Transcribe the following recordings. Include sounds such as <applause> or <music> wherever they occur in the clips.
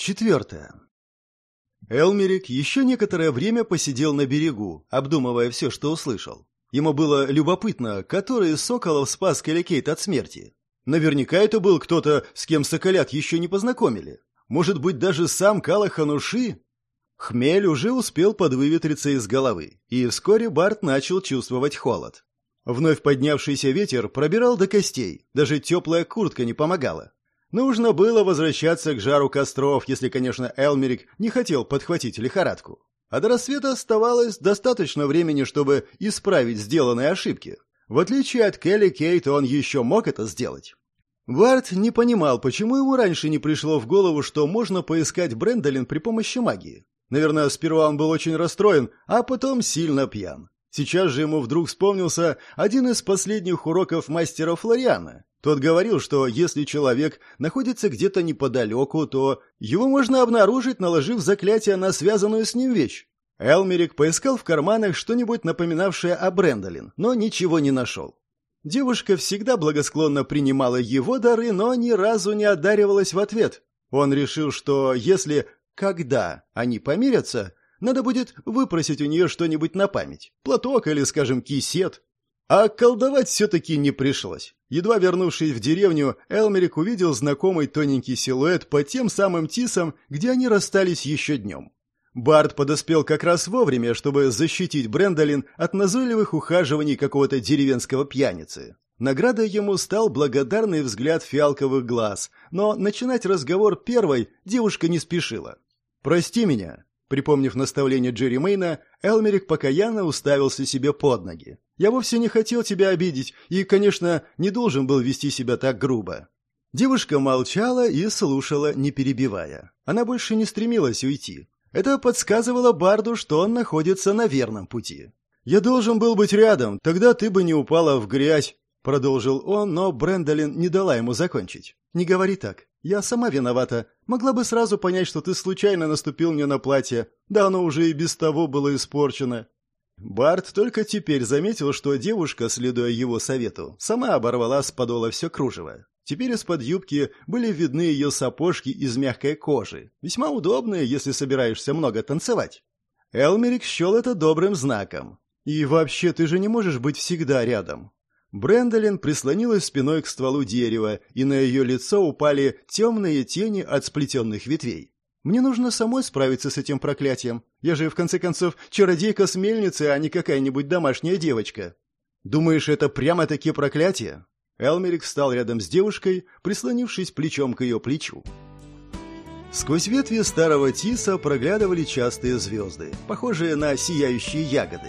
Четвертое. Элмерик еще некоторое время посидел на берегу, обдумывая все, что услышал. Ему было любопытно, который из соколов спас Каликейт от смерти. Наверняка это был кто-то, с кем соколят еще не познакомили. Может быть, даже сам Калахануши? Хмель уже успел подвыветриться из головы, и вскоре Барт начал чувствовать холод. Вновь поднявшийся ветер пробирал до костей, даже теплая куртка не помогала. Нужно было возвращаться к жару костров, если, конечно, Элмерик не хотел подхватить лихорадку. А до рассвета оставалось достаточно времени, чтобы исправить сделанные ошибки. В отличие от Келли Кейт, он еще мог это сделать. Вард не понимал, почему ему раньше не пришло в голову, что можно поискать Брэндолин при помощи магии. Наверное, сперва он был очень расстроен, а потом сильно пьян. Сейчас же ему вдруг вспомнился один из последних уроков мастера Флориана. Тот говорил, что если человек находится где-то неподалеку, то его можно обнаружить, наложив заклятие на связанную с ним вещь. Элмерик поискал в карманах что-нибудь напоминавшее о Брэндолин, но ничего не нашел. Девушка всегда благосклонно принимала его дары, но ни разу не одаривалась в ответ. Он решил, что если, когда они помирятся, надо будет выпросить у нее что-нибудь на память. Платок или, скажем, кисет. А колдовать все-таки не пришлось. Едва вернувшись в деревню, Элмерик увидел знакомый тоненький силуэт по тем самым тисам, где они расстались еще днем. Барт подоспел как раз вовремя, чтобы защитить Брендолин от назойливых ухаживаний какого-то деревенского пьяницы. Наградой ему стал благодарный взгляд фиалковых глаз, но начинать разговор первой девушка не спешила. «Прости меня», Припомнив наставление Джерри Мейна, Элмерик покаянно уставился себе под ноги. «Я вовсе не хотел тебя обидеть и, конечно, не должен был вести себя так грубо». Девушка молчала и слушала, не перебивая. Она больше не стремилась уйти. Это подсказывало Барду, что он находится на верном пути. «Я должен был быть рядом, тогда ты бы не упала в грязь», — продолжил он, но Брэндолин не дала ему закончить. «Не говори так. Я сама виновата. Могла бы сразу понять, что ты случайно наступил мне на платье. Да оно уже и без того было испорчено. Барт только теперь заметил, что девушка, следуя его совету, сама оборвала с подола все кружево. Теперь из-под юбки были видны ее сапожки из мягкой кожи, весьма удобные, если собираешься много танцевать. Элмерик счел это добрым знаком. «И вообще, ты же не можешь быть всегда рядом. Брэндолин прислонилась спиной к стволу дерева, и на ее лицо упали темные тени от сплетенных ветвей. «Мне нужно самой справиться с этим проклятием. Я же, в конце концов, чародейка с мельницы, а не какая-нибудь домашняя девочка». «Думаешь, это прямо-таки проклятие?» Элмерик встал рядом с девушкой, прислонившись плечом к ее плечу. Сквозь ветви старого тиса проглядывали частые звезды, похожие на сияющие ягоды.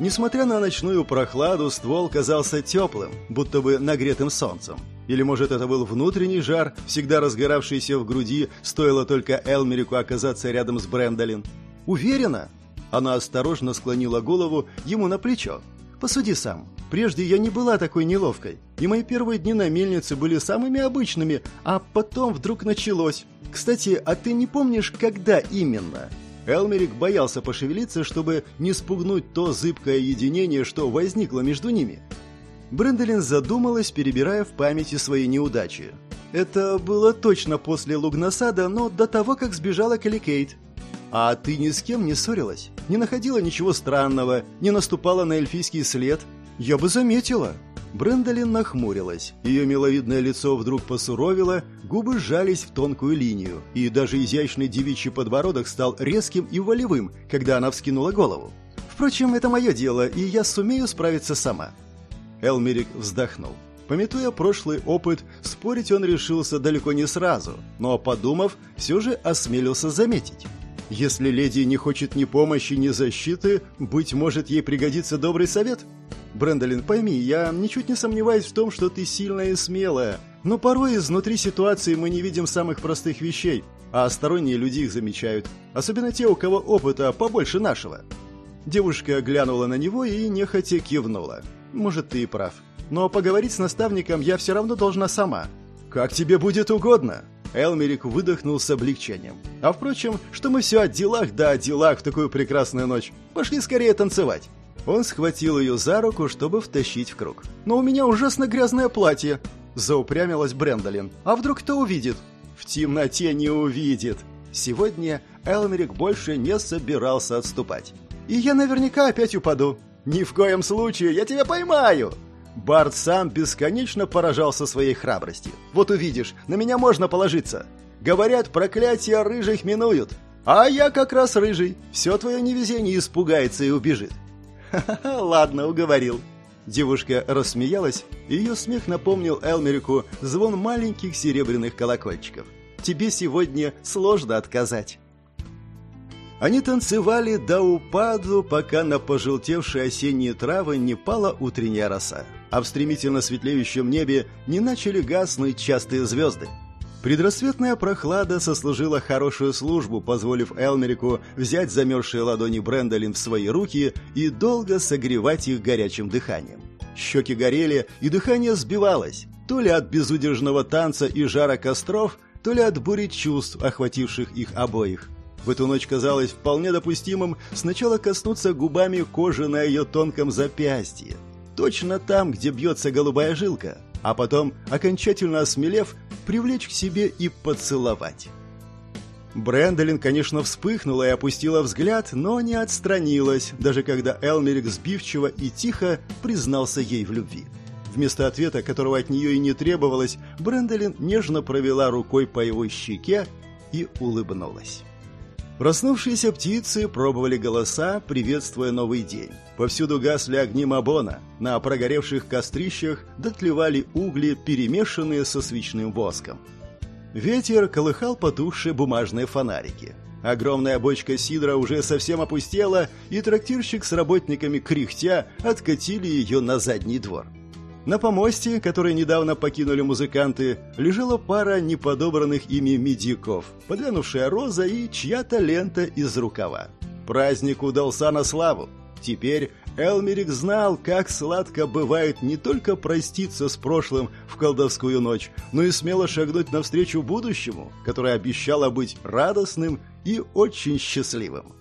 Несмотря на ночную прохладу, ствол казался теплым, будто бы нагретым солнцем. Или, может, это был внутренний жар, всегда разгоравшийся в груди, стоило только Элмерику оказаться рядом с Брэндолин. «Уверена?» Она осторожно склонила голову ему на плечо. «Посуди сам. Прежде я не была такой неловкой, и мои первые дни на мельнице были самыми обычными, а потом вдруг началось. Кстати, а ты не помнишь, когда именно?» Элмерик боялся пошевелиться, чтобы не спугнуть то зыбкое единение, что возникло между ними. Брэндолин задумалась, перебирая в памяти свои неудачи. Это было точно после Лугнасада, но до того, как сбежала Каликейт. А ты ни с кем не ссорилась? Не находила ничего странного? Не наступала на эльфийский след? Я бы заметила. Брэндолин нахмурилась. Ее миловидное лицо вдруг посуровило, губы сжались в тонкую линию, и даже изящный девичий подбородок стал резким и волевым, когда она вскинула голову. «Впрочем, это мое дело, и я сумею справиться сама». Элмерик вздохнул. Пометуя прошлый опыт, спорить он решился далеко не сразу, но, подумав, все же осмелился заметить. Если леди не хочет ни помощи, ни защиты, быть может, ей пригодится добрый совет? Брэндолин, пойми, я ничуть не сомневаюсь в том, что ты сильная и смелая, но порой изнутри ситуации мы не видим самых простых вещей, а сторонние люди их замечают, особенно те, у кого опыта побольше нашего. Девушка глянула на него и нехотя кивнула. Может, ты и прав. Но поговорить с наставником я все равно должна сама. Как тебе будет угодно. Элмерик выдохнул с облегчением. А впрочем, что мы все о делах да о делах в такую прекрасную ночь. Пошли скорее танцевать. Он схватил ее за руку, чтобы втащить в круг. «Но у меня ужасно грязное платье!» Заупрямилась Брэндолин. «А вдруг кто увидит?» «В темноте не увидит!» Сегодня Элмерик больше не собирался отступать. «И я наверняка опять упаду». «Ни в коем случае, я тебя поймаю!» Барт сам бесконечно поражался своей храбрости. «Вот увидишь, на меня можно положиться. Говорят, проклятия рыжих минуют. А я как раз рыжий. Все твое невезение испугается и убежит». «Ха-ха, <laughs> ладно, уговорил». Девушка рассмеялась, и ее смех напомнил Элмерику звон маленьких серебряных колокольчиков. «Тебе сегодня сложно отказать». Они танцевали до упаду, пока на пожелтевшие осенние травы не пала утренняя роса, а в стремительно светлеющем небе не начали гаснуть частые звезды. Предрассветная прохлада сослужила хорошую службу, позволив Элмерику взять замерзшие ладони Брэндолин в свои руки и долго согревать их горячим дыханием. Щеки горели, и дыхание сбивалось, то ли от безудержного танца и жара костров, то ли от бури чувств, охвативших их обоих. В эту ночь казалось вполне допустимым сначала коснуться губами кожи на ее тонком запястье, точно там, где бьется голубая жилка, а потом, окончательно осмелев, привлечь к себе и поцеловать. Брэндолин, конечно, вспыхнула и опустила взгляд, но не отстранилась, даже когда Элмерик сбивчиво и тихо признался ей в любви. Вместо ответа, которого от нее и не требовалось, Брэндолин нежно провела рукой по его щеке и улыбнулась. Проснувшиеся птицы пробовали голоса, приветствуя новый день. Повсюду гасли огни Мабона, на прогоревших кострищах дотлевали угли, перемешанные со свечным воском. Ветер колыхал потухшие бумажные фонарики. Огромная бочка сидра уже совсем опустела, и трактирщик с работниками кряхтя откатили ее на задний двор. На помосте, который недавно покинули музыканты, лежала пара неподобранных ими медиков, подвянувшая роза и чья-то лента из рукава. Праздник удался на славу. Теперь Элмерик знал, как сладко бывает не только проститься с прошлым в колдовскую ночь, но и смело шагнуть навстречу будущему, которое обещало быть радостным и очень счастливым.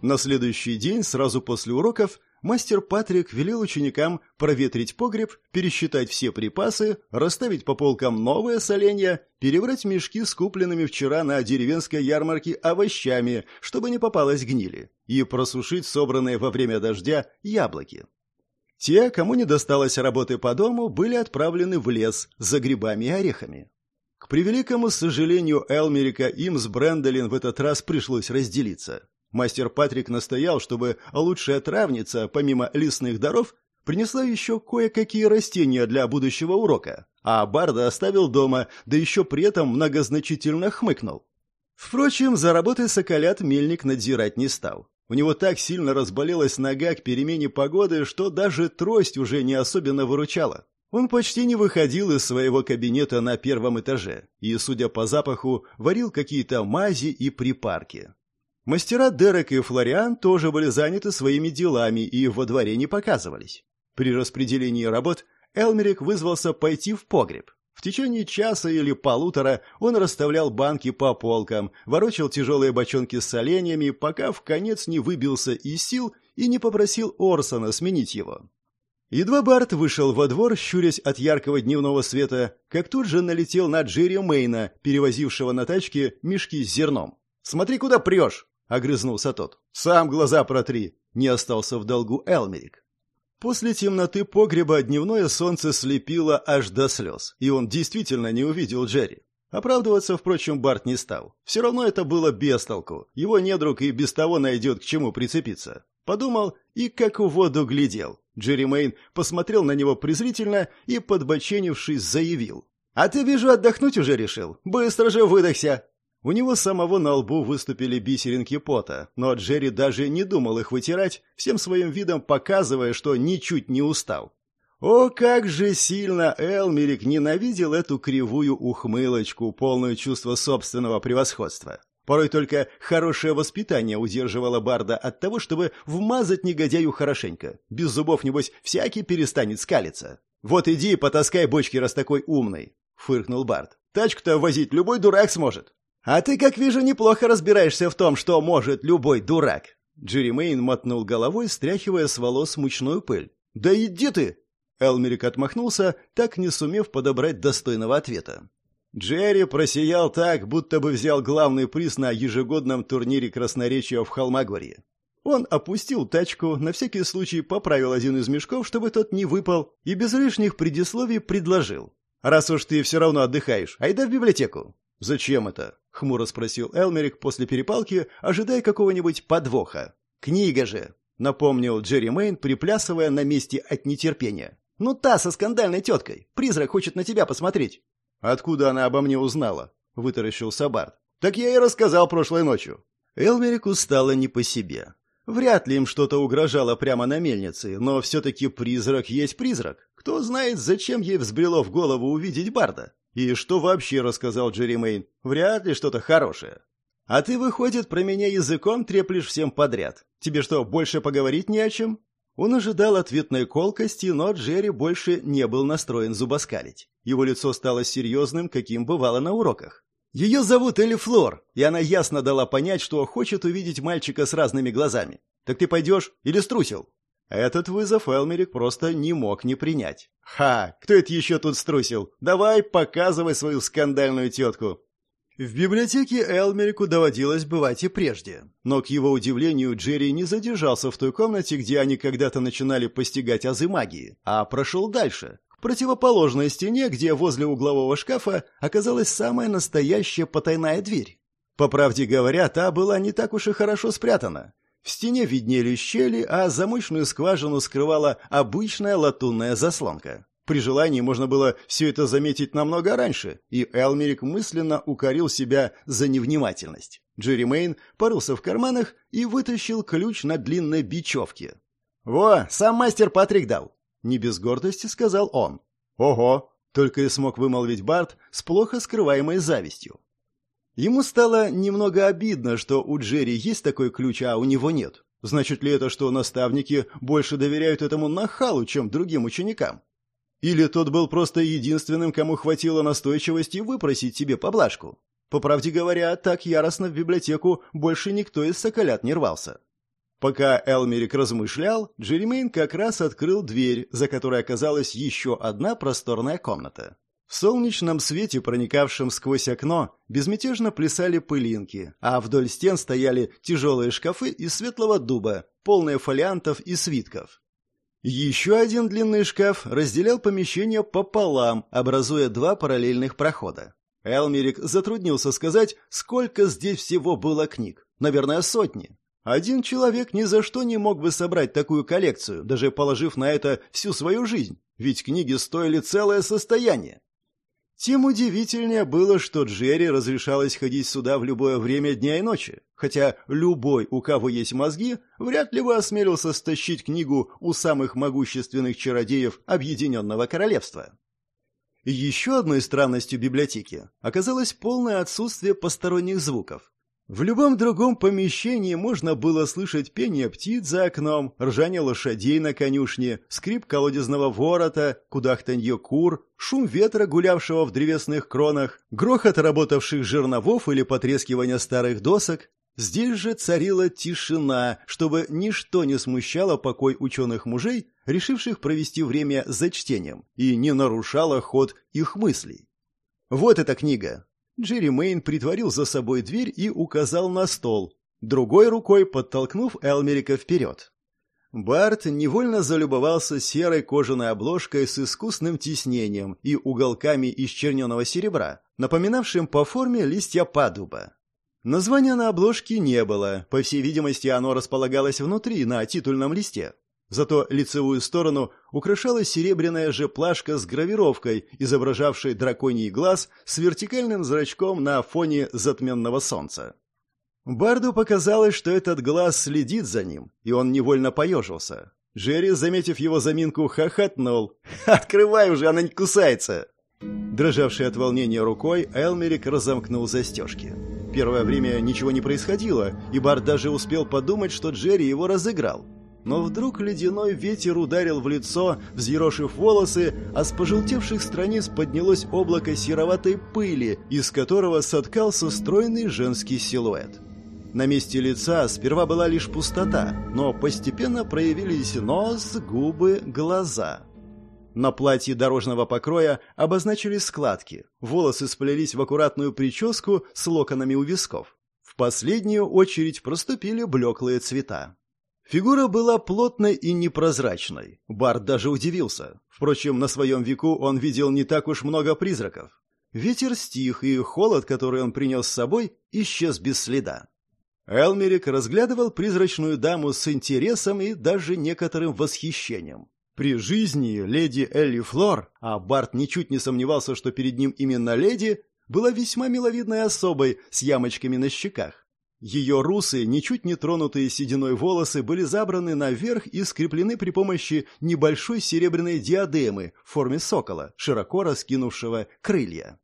На следующий день, сразу после уроков, мастер Патрик велел ученикам проветрить погреб, пересчитать все припасы, расставить по полкам новые соленья, перебрать мешки с купленными вчера на деревенской ярмарке овощами, чтобы не попалось гнили, и просушить собранные во время дождя яблоки. Те, кому не досталось работы по дому, были отправлены в лес за грибами и орехами. К превеликому сожалению Элмерика им с Брэндолин в этот раз пришлось разделиться. Мастер Патрик настоял, чтобы лучшая травница, помимо лесных даров, принесла еще кое-какие растения для будущего урока, а Барда оставил дома, да еще при этом многозначительно хмыкнул. Впрочем, за работой соколят мельник надзирать не стал. У него так сильно разболелась нога к перемене погоды, что даже трость уже не особенно выручала. Он почти не выходил из своего кабинета на первом этаже и, судя по запаху, варил какие-то мази и припарки. Мастера Дерек и Флориан тоже были заняты своими делами и во дворе не показывались. При распределении работ Элмерик вызвался пойти в погреб. В течение часа или полутора он расставлял банки по полкам, ворочал тяжелые бочонки с соленьями, пока в конец не выбился из сил и не попросил Орсона сменить его. Едва Барт вышел во двор, щурясь от яркого дневного света, как тут же налетел на Джерри Мейна, перевозившего на тачке мешки с зерном. «Смотри, куда прешь!» — огрызнулся тот. «Сам глаза протри!» — не остался в долгу Элмерик. После темноты погреба дневное солнце слепило аж до слез, и он действительно не увидел Джерри. Оправдываться, впрочем, Барт не стал. Все равно это было без толку. Его недруг и без того найдет к чему прицепиться. Подумал и как в воду глядел. Джерри Мэйн посмотрел на него презрительно и, подбоченившись, заявил. «А ты, вижу, отдохнуть уже решил. Быстро же выдохся!» У него самого на лбу выступили бисеринки пота, но Джерри даже не думал их вытирать, всем своим видом показывая, что ничуть не устал. О, как же сильно Элмерик ненавидел эту кривую ухмылочку, полную чувства собственного превосходства. Порой только хорошее воспитание удерживало Барда от того, чтобы вмазать негодяю хорошенько. Без зубов, небось, всякий перестанет скалиться. «Вот иди и потаскай бочки, раз такой умный», — фыркнул Бард. «Тачку-то возить любой дурак сможет». «А ты, как вижу, неплохо разбираешься в том, что может любой дурак!» Джерри мотнул головой, стряхивая с волос мучную пыль. «Да иди ты!» Элмерик отмахнулся, так не сумев подобрать достойного ответа. Джерри просиял так, будто бы взял главный приз на ежегодном турнире красноречия в Холмагоре. Он опустил тачку, на всякий случай поправил один из мешков, чтобы тот не выпал, и без лишних предисловий предложил. «Раз уж ты все равно отдыхаешь, айда в библиотеку». «Зачем это?» — хмуро спросил Элмерик после перепалки, ожидая какого-нибудь подвоха. «Книга же!» — напомнил Джерри Мэйн, приплясывая на месте от нетерпения. «Ну та со скандальной теткой. Призрак хочет на тебя посмотреть». «Откуда она обо мне узнала?» — вытаращился Барт. «Так я и рассказал прошлой ночью». Элмерику стало не по себе. Вряд ли им что-то угрожало прямо на мельнице, но все-таки призрак есть призрак. Кто знает, зачем ей взбрело в голову увидеть Барда. И что вообще рассказал Джерри Мэйн? Вряд ли что-то хорошее. А ты, выходит, про меня языком треплешь всем подряд. Тебе что, больше поговорить не о чем? Он ожидал ответной колкости, но Джерри больше не был настроен зубоскалить. Его лицо стало серьезным, каким бывало на уроках. Ее зовут Элли Флор, и она ясно дала понять, что хочет увидеть мальчика с разными глазами. Так ты пойдешь или струсил? Этот вызов Элмерик просто не мог не принять. «Ха! Кто это еще тут струсил? Давай, показывай свою скандальную тетку!» В библиотеке Элмерику доводилось бывать и прежде. Но, к его удивлению, Джерри не задержался в той комнате, где они когда-то начинали постигать азы магии, а прошел дальше, противоположной стене, где возле углового шкафа оказалась самая настоящая потайная дверь. По правде говоря, та была не так уж и хорошо спрятана. В стене виднели щели, а замочную скважину скрывала обычная латунная заслонка. При желании можно было все это заметить намного раньше, и Элмерик мысленно укорил себя за невнимательность. Джерри Мэйн порылся в карманах и вытащил ключ на длинной бечевке. «Во, сам мастер Патрик дал. Не без гордости сказал он. «Ого!» — только и смог вымолвить Барт с плохо скрываемой завистью. Ему стало немного обидно, что у Джерри есть такой ключ, а у него нет. Значит ли это, что наставники больше доверяют этому нахалу, чем другим ученикам? Или тот был просто единственным, кому хватило настойчивости выпросить себе поблажку? По правде говоря, так яростно в библиотеку больше никто из соколят не рвался. Пока Элмерик размышлял, Джеремейн как раз открыл дверь, за которой оказалась еще одна просторная комната. В солнечном свете, проникавшем сквозь окно, безмятежно плясали пылинки, а вдоль стен стояли тяжелые шкафы из светлого дуба, полные фолиантов и свитков. Еще один длинный шкаф разделял помещение пополам, образуя два параллельных прохода. Элмерик затруднился сказать, сколько здесь всего было книг. Наверное, сотни. Один человек ни за что не мог бы собрать такую коллекцию, даже положив на это всю свою жизнь, ведь книги стоили целое состояние. Тем удивительнее было, что Джерри разрешалось ходить сюда в любое время дня и ночи, хотя любой, у кого есть мозги, вряд ли бы осмелился стащить книгу у самых могущественных чародеев Объединенного Королевства. Еще одной странностью библиотеки оказалось полное отсутствие посторонних звуков. В любом другом помещении можно было слышать пение птиц за окном, ржание лошадей на конюшне, скрип колодезного ворота, кудахтанье кур, шум ветра, гулявшего в древесных кронах, грохот работавших жерновов или потрескивание старых досок. Здесь же царила тишина, чтобы ничто не смущало покой ученых мужей, решивших провести время за чтением, и не нарушало ход их мыслей. Вот эта книга, Джерри Мэйн притворил за собой дверь и указал на стол, другой рукой подтолкнув Элмерика вперед. Барт невольно залюбовался серой кожаной обложкой с искусным тиснением и уголками из черненого серебра, напоминавшим по форме листья падуба. Названия на обложке не было, по всей видимости, оно располагалось внутри, на титульном листе. Зато лицевую сторону украшала серебряная же плашка с гравировкой, изображавшей драконий глаз с вертикальным зрачком на фоне затменного солнца. Барду показалось, что этот глаз следит за ним, и он невольно поежился. Джерри, заметив его заминку, хохотнул. «Открывай уже, она не кусается!» Дрожавший от волнения рукой, Элмерик разомкнул застежки. Первое время ничего не происходило, и Бард даже успел подумать, что Джерри его разыграл. Но вдруг ледяной ветер ударил в лицо, взъерошив волосы, а с пожелтевших страниц поднялось облако сероватой пыли, из которого соткался стройный женский силуэт. На месте лица сперва была лишь пустота, но постепенно проявились нос, губы, глаза. На платье дорожного покроя обозначились складки, волосы сплелись в аккуратную прическу с локонами у висков. В последнюю очередь проступили блеклые цвета. Фигура была плотной и непрозрачной. Барт даже удивился. Впрочем, на своем веку он видел не так уж много призраков. Ветер стих, и холод, который он принес с собой, исчез без следа. Элмерик разглядывал призрачную даму с интересом и даже некоторым восхищением. При жизни леди Элли Флор, а Барт ничуть не сомневался, что перед ним именно леди, была весьма миловидной особой с ямочками на щеках. Ее русые, ничуть не тронутые сединой волосы были забраны наверх и скреплены при помощи небольшой серебряной диадемы в форме сокола, широко раскинувшего крылья.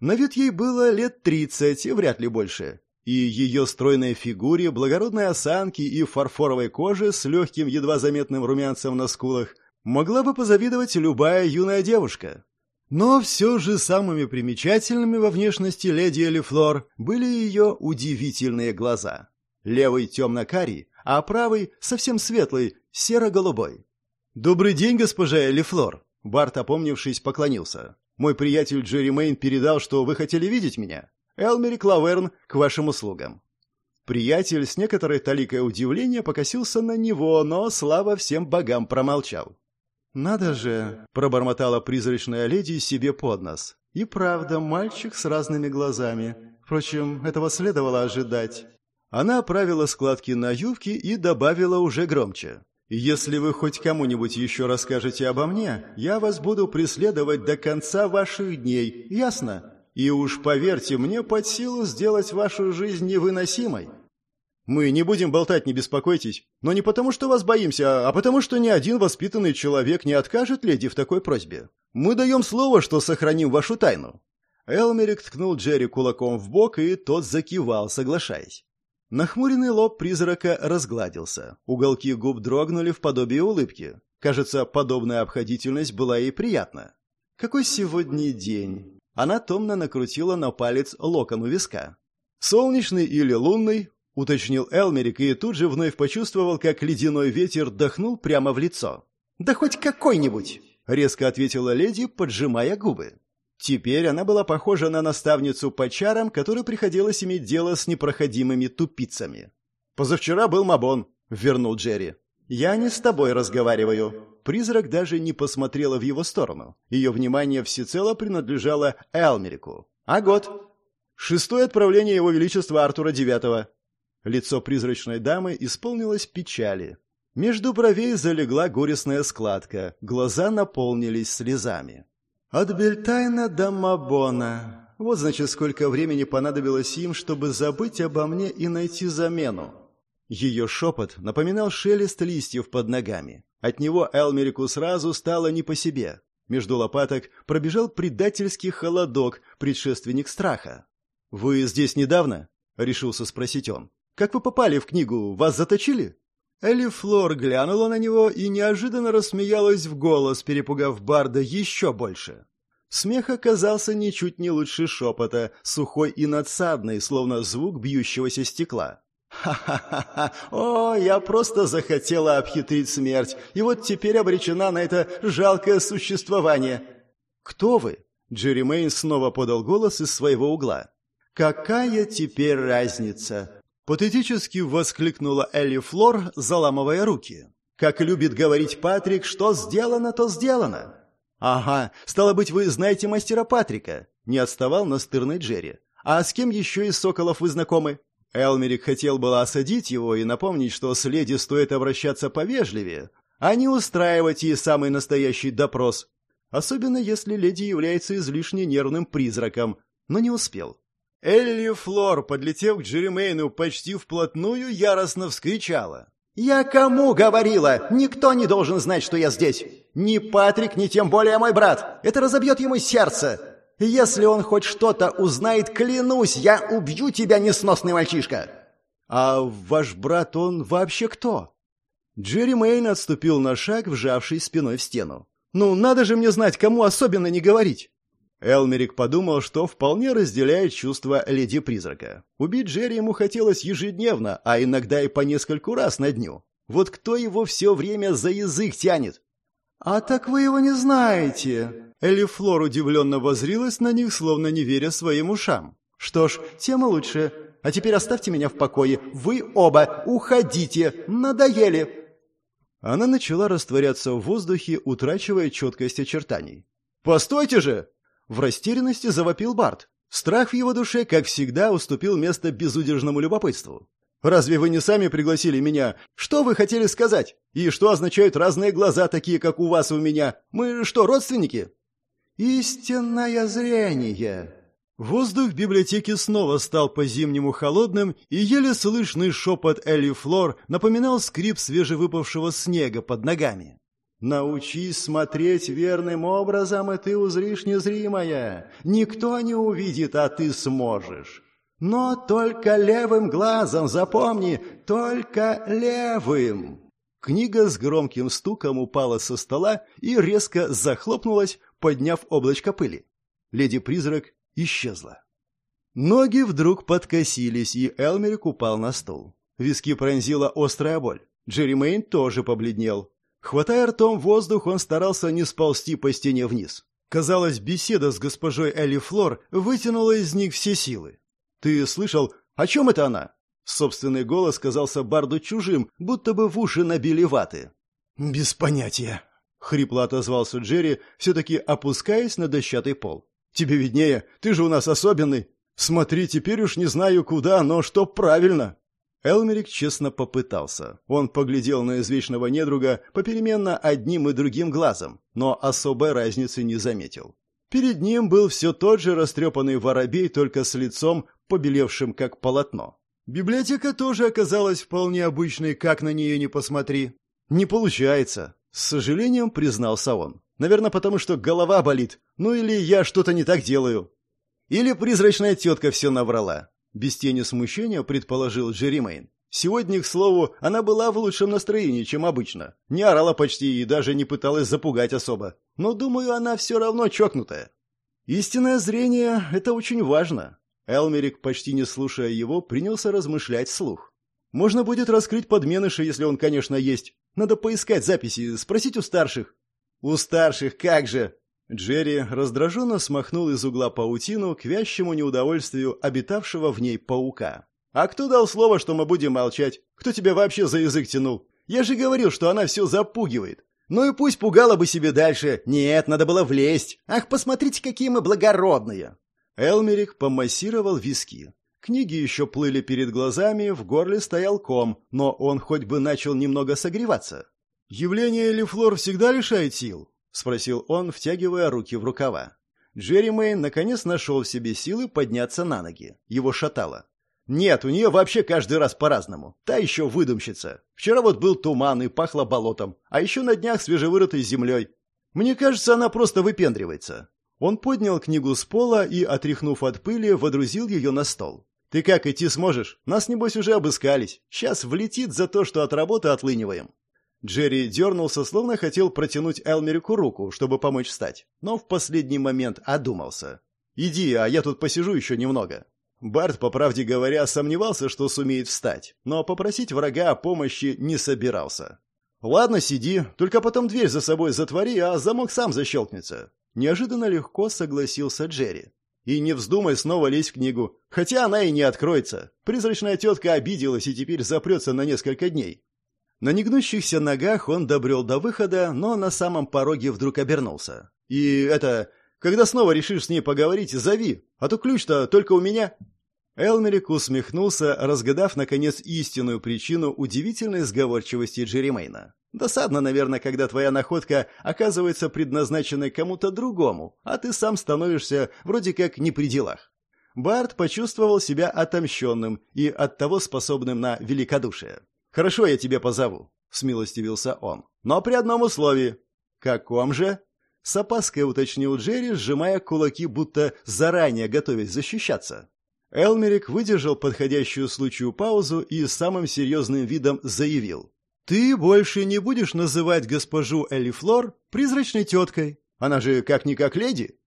На вид ей было лет тридцать, вряд ли больше. И ее стройной фигуре, благородной осанке и фарфоровой коже с легким, едва заметным румянцем на скулах могла бы позавидовать любая юная девушка. Но все же самыми примечательными во внешности леди Элифлор были ее удивительные глаза. Левый темно-карий, а правый совсем светлый, серо-голубой. «Добрый день, госпожа Элифлор!» Барт, опомнившись, поклонился. «Мой приятель Джерри Мэйн передал, что вы хотели видеть меня. Элмери Клаверн к вашим услугам». Приятель с некоторой толикой удивления покосился на него, но, слава всем богам, промолчал. «Надо же!» — пробормотала призрачная леди себе под нос. «И правда, мальчик с разными глазами. Впрочем, этого следовало ожидать». Она оправила складки на юбке и добавила уже громче. «Если вы хоть кому-нибудь еще расскажете обо мне, я вас буду преследовать до конца ваших дней, ясно? И уж поверьте мне под силу сделать вашу жизнь невыносимой». Мы не будем болтать, не беспокойтесь. Но не потому, что вас боимся, а потому, что ни один воспитанный человек не откажет леди в такой просьбе. Мы даем слово, что сохраним вашу тайну». Элмерик ткнул Джерри кулаком в бок, и тот закивал, соглашаясь. Нахмуренный лоб призрака разгладился. Уголки губ дрогнули в подобие улыбки. Кажется, подобная обходительность была ей приятна. «Какой сегодня день?» Она томно накрутила на палец локон у виска. Солнечный или лунный, — уточнил Элмерик и тут же вновь почувствовал, как ледяной ветер дохнул прямо в лицо. «Да хоть какой-нибудь!» — резко ответила леди, поджимая губы. Теперь она была похожа на наставницу по чарам, которой приходилось иметь дело с непроходимыми тупицами. «Позавчера был Мабон», — вернул Джерри. «Я не с тобой разговариваю». Призрак даже не посмотрела в его сторону. Ее внимание всецело принадлежало Элмерику. «А год?» «Шестое отправление его величества Артура Девятого», Лицо призрачной дамы исполнилось печали. Между бровей залегла горестная складка, глаза наполнились слезами. «От Бельтайна до Мабона. Вот, значит, сколько времени понадобилось им, чтобы забыть обо мне и найти замену». Ее шепот напоминал шелест листьев под ногами. От него Элмерику сразу стало не по себе. Между лопаток пробежал предательский холодок, предшественник страха. «Вы здесь недавно?» — решился спросить он. Как вы попали в книгу? Вас заточили?» Элли Флор глянула на него и неожиданно рассмеялась в голос, перепугав Барда еще больше. Смех оказался ничуть не лучше шепота, сухой и надсадный, словно звук бьющегося стекла. «Ха-ха-ха! О, я просто захотела обхитрить смерть, и вот теперь обречена на это жалкое существование!» «Кто вы?» Джерри Мэйн снова подал голос из своего угла. «Какая теперь разница?» Патетически воскликнула Элли Флор, заламывая руки. «Как любит говорить Патрик, что сделано, то сделано!» «Ага, стало быть, вы знаете мастера Патрика?» Не отставал настырный Джерри. «А с кем еще из соколов вы знакомы?» Элмерик хотел было осадить его и напомнить, что с леди стоит обращаться повежливее, а не устраивать ей самый настоящий допрос. Особенно если леди является излишне нервным призраком, но не успел. Элли Флор, подлетев к Джеремейну почти вплотную, яростно вскричала. «Я кому говорила? Никто не должен знать, что я здесь. Ни Патрик, ни тем более мой брат. Это разобьет ему сердце. Если он хоть что-то узнает, клянусь, я убью тебя, несносный мальчишка!» «А ваш брат, он вообще кто?» Джерри Мэйн отступил на шаг, вжавшись спиной в стену. «Ну, надо же мне знать, кому особенно не говорить!» Элмерик подумал, что вполне разделяет чувства леди-призрака. Убить Джерри ему хотелось ежедневно, а иногда и по нескольку раз на дню. Вот кто его все время за язык тянет? «А так вы его не знаете!» Элли Флор удивленно возрилась на них, словно не веря своим ушам. «Что ж, тем лучше. А теперь оставьте меня в покое. Вы оба уходите! Надоели!» Она начала растворяться в воздухе, утрачивая четкость очертаний. «Постойте же!» В растерянности завопил Барт. Страх в его душе, как всегда, уступил место безудержному любопытству. «Разве вы не сами пригласили меня? Что вы хотели сказать? И что означают разные глаза, такие, как у вас и у меня? Мы что, родственники?» «Истинное зрение!» Воздух библиотеки снова стал по-зимнему холодным, и еле слышный шепот Элли Флор напоминал скрип свежевыпавшего снега под ногами. «Научись смотреть верным образом, и ты узришь незримое. Никто не увидит, а ты сможешь. Но только левым глазом, запомни, только левым!» Книга с громким стуком упала со стола и резко захлопнулась, подняв облачко пыли. Леди-призрак исчезла. Ноги вдруг подкосились, и Элмерик упал на стол. Виски пронзила острая боль. Джерри Мэйн тоже побледнел. Хватая ртом воздух, он старался не сползти по стене вниз. Казалось, беседа с госпожой Элли Флор вытянула из них все силы. «Ты слышал, о чем это она?» Собственный голос казался Барду чужим, будто бы в уши набили ваты. «Без понятия», — хрипло отозвался Джерри, все-таки опускаясь на дощатый пол. Тебе виднее, ты же у нас особенный. Смотри, теперь уж не знаю куда, но что правильно». Элмерик честно попытался. Он поглядел на извечного недруга попеременно одним и другим глазом, но особой разницы не заметил. Перед ним был все тот же растрепанный воробей, только с лицом, побелевшим как полотно. Библиотека тоже оказалась вполне обычной, как на нее не посмотри. «Не получается», — с сожалением признался он. Наверное, потому что голова болит. Ну или я что-то не так делаю. Или призрачная тетка все наврала. Без тени смущения предположил Джерри Мэйн. Сегодня, к слову, она была в лучшем настроении, чем обычно. Не орала почти и даже не пыталась запугать особо. Но, думаю, она все равно чокнутая. Истинное зрение — это очень важно. Элмерик, почти не слушая его, принялся размышлять вслух. Можно будет раскрыть подменыша, если он, конечно, есть. Надо поискать записи, спросить у старших. «У старших как же!» Джерри раздраженно смахнул из угла паутину к вящему неудовольствию обитавшего в ней паука. «А кто дал слово, что мы будем молчать? Кто тебя вообще за язык тянул? Я же говорил, что она все запугивает. Ну и пусть пугала бы себе дальше. Нет, надо было влезть. Ах, посмотрите, какие мы благородные!» Элмерик помассировал виски. Книги еще плыли перед глазами, в горле стоял ком, но он хоть бы начал немного согреваться. «Явление Лефлор всегда лишает сил?» — спросил он, втягивая руки в рукава. Джерри Мэйн наконец нашел в себе силы подняться на ноги. Его шатало. «Нет, у нее вообще каждый раз по-разному. Та еще выдумщица. Вчера вот был туман и пахло болотом, а еще на днях свежевырытой землей. Мне кажется, она просто выпендривается». Он поднял книгу с пола и, отряхнув от пыли, водрузил ее на стол. «Ты как, идти сможешь? Нас, небось, уже обыскались. Сейчас влетит за то, что от работы отлыниваем». Джерри дернулся, словно хотел протянуть Элмерику руку, чтобы помочь встать, но в последний момент одумался. «Иди, а я тут посижу еще немного». Барт, по правде говоря, сомневался, что сумеет встать, но попросить врага о помощи не собирался. «Ладно, сиди, только потом дверь за собой затвори, а замок сам защелкнется». Неожиданно легко согласился Джерри. «И не вздумай снова лезть в книгу, хотя она и не откроется. Призрачная тетка обиделась и теперь запрется на несколько дней. На негнущихся ногах он добрел до выхода, но на самом пороге вдруг обернулся. «И это... Когда снова решишь с ней поговорить, зови, а то ключ-то только у меня». Элмерик усмехнулся, разгадав, наконец, истинную причину удивительной сговорчивости Джеремейна. Досадно, наверное, когда твоя находка оказывается предназначенной кому-то другому, а ты сам становишься вроде как не при делах. Барт почувствовал себя отомщенным и оттого способным на великодушие. «Хорошо, я тебе позову», — смилостивился он. «Но при одном условии». «Каком же?» С опаской уточнил Джерри, сжимая кулаки, будто заранее готовясь защищаться. Элмерик выдержал подходящую случаю паузу и самым серьезным видом заявил. «Ты больше не будешь называть госпожу Элифлор призрачной теткой. Она же как-никак леди.